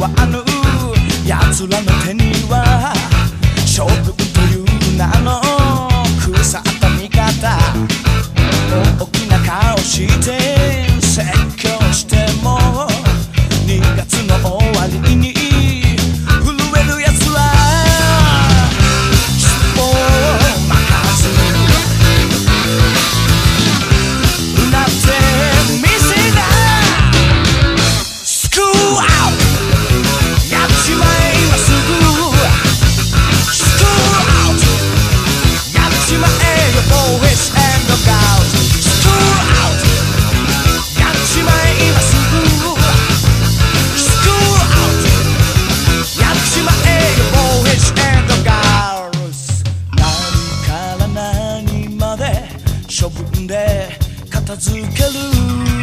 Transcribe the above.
はあの奴らの手には将軍という名の腐った味方。大きな顔して説教しても2月の終わりに処分で片付ける。